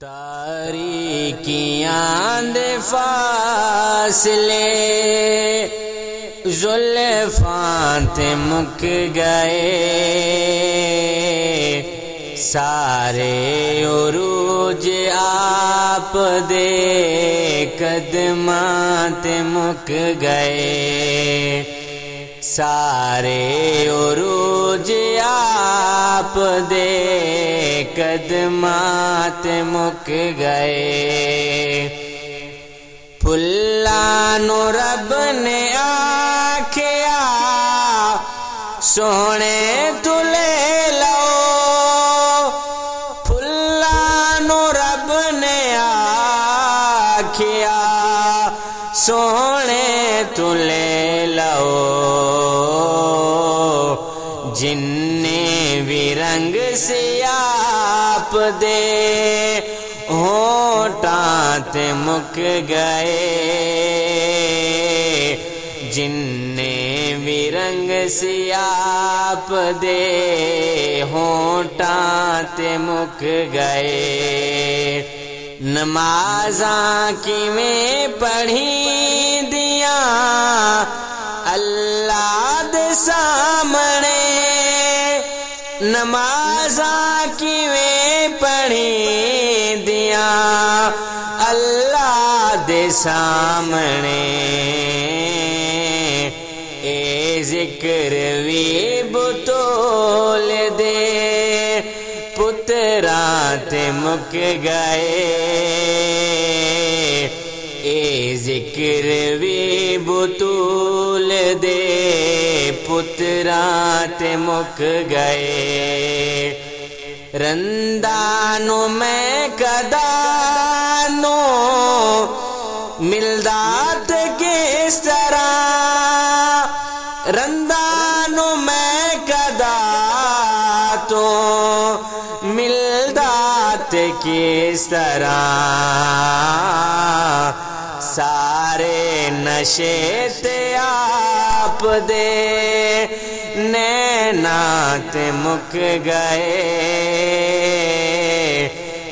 تاریکیاں دے فاصلے۔ زلفان تے مک گئے۔ سارے عروج آپ دے قدمات مک گئے۔ سارے عروج آپ دے قدمات مک گئے۔ پھلانو رب نے آکھیا سونے تلے لو۔ پھلانو رب نے آکھیا سونے تلے لو۔ جن بھی رنگ سے آپ دے ہوٹات مک گئے۔ جن بھی رنگ سے آپ دے ہوٹات مک گئے۔ نمازاں کی میں پڑھی دیا پڑھی دیا اللہ دے سامنے۔ اے ذکر وی بطول دے۔ پترات مک گئے۔ اے ذکر وی بطول دے۔ پترات مک گئے۔ رندانو میں کدانو ملدات کس طرح؟ رندانو میں کدا تو ملدات کس طرح؟ سارے نشے تے آپ دے نینات مک گئے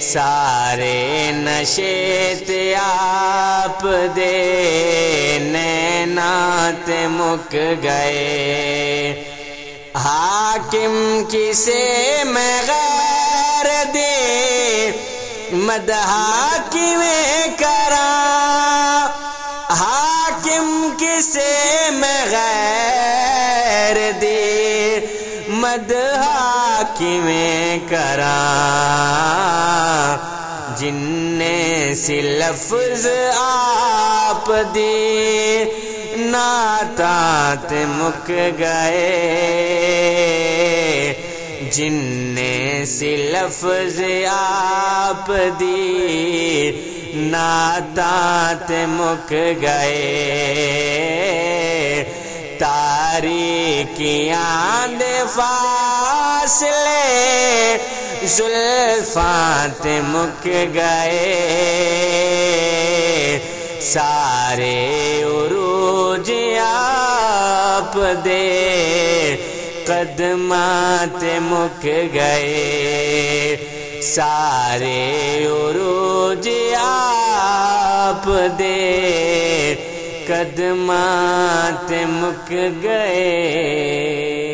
سارے نشے تے آپ دے نینات مک گئے۔ حاکم کسے میں غیر دے مدہا کی میں کرا۔ حاکم کسے میں غیر دے مدہا کی میں کرا؟ جن نے سی لفظ آپ دے ناتات مک گئے۔ جن نے سی لفظ آپ دی ناتات مک گئے۔ تاریکیاں دے فاصلے، زلفات مک گئے۔ سارے عروج آپ دے، قدمات مک گئے۔ سارے عروج آپ دے۔ قدمات مک گئے۔